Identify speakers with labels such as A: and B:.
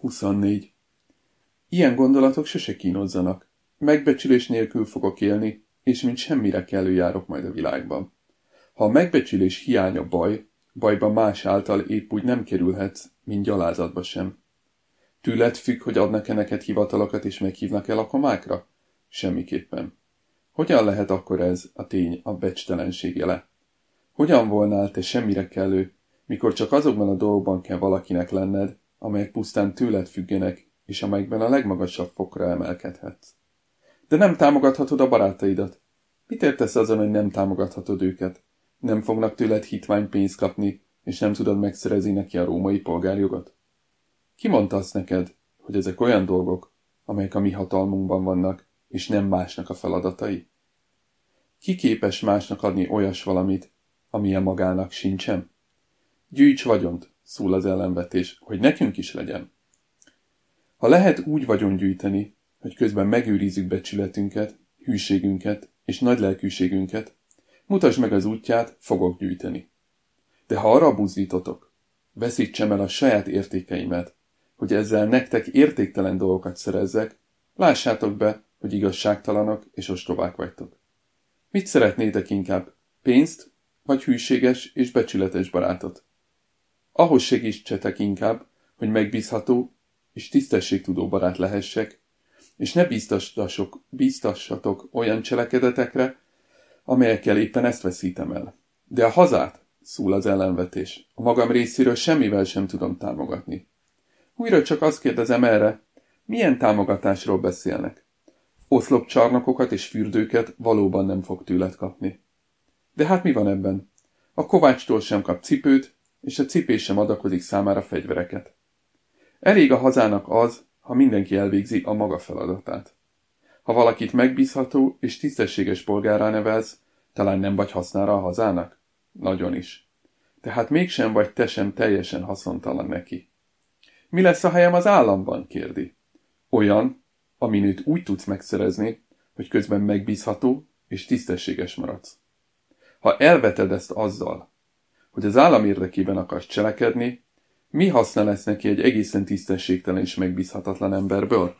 A: 24. Ilyen gondolatok sose kínozzanak. Megbecsülés nélkül fogok élni, és mint semmire kellő járok majd a világban. Ha a megbecsülés hiánya baj, bajba más által épp úgy nem kerülhetsz, mint gyalázatba sem. Tőled függ, hogy adnak-e neked hivatalokat és meghívnak el a komákra? Semmiképpen. Hogyan lehet akkor ez a tény a becstelenség jele? Hogyan volnál te semmire kellő, mikor csak azokban a dolgokban kell valakinek lenned, amelyek pusztán tőled függenek, és amelyekben a legmagasabb fokra emelkedhetsz. De nem támogathatod a barátaidat. Mit értesz azon, hogy nem támogathatod őket? Nem fognak tőled hitvány pénzt kapni, és nem tudod megszerezni neki a római polgárjogot? Ki mondta azt neked, hogy ezek olyan dolgok, amelyek a mi hatalmunkban vannak, és nem másnak a feladatai? Ki képes másnak adni olyas valamit, amilyen magának sincsen? Gyűjts vagyont, szól az ellenvetés, hogy nekünk is legyen. Ha lehet úgy vagyon gyűjteni, hogy közben megőrizzük becsületünket, hűségünket és nagy lelkűségünket, mutasd meg az útját, fogok gyűjteni. De ha arra buzdítotok, veszítsem el a saját értékeimet, hogy ezzel nektek értéktelen dolgokat szerezzek, lássátok be, hogy igazságtalanok és ostobák vagytok. Mit szeretnétek inkább? Pénzt, vagy hűséges és becsületes barátot? Ahhoz segítsetek inkább, hogy megbízható és tisztességtudó barát lehessek, és ne bíztassatok, bíztassatok olyan cselekedetekre, amelyekkel éppen ezt veszítem el. De a hazát, szól az ellenvetés, a magam részéről semmivel sem tudom támogatni. Újra csak azt kérdezem erre, milyen támogatásról beszélnek? Oszlopcsarnokokat és fürdőket valóban nem fog tőled kapni. De hát mi van ebben? A kovácstól sem kap cipőt, és a cipés sem adakozik számára fegyvereket. Elég a hazának az, ha mindenki elvégzi a maga feladatát. Ha valakit megbízható és tisztességes polgárá nevelsz, talán nem vagy hasznára a hazának? Nagyon is. Tehát mégsem vagy te sem teljesen haszontalan neki. Mi lesz a helyem az államban? kérdi. Olyan, aminőt úgy tudsz megszerezni, hogy közben megbízható és tisztességes maradsz. Ha elveted ezt azzal, hogy az állam érdekében akarsz cselekedni, mi haszna lesz neki egy egészen tisztességtelen és megbízhatatlan emberből?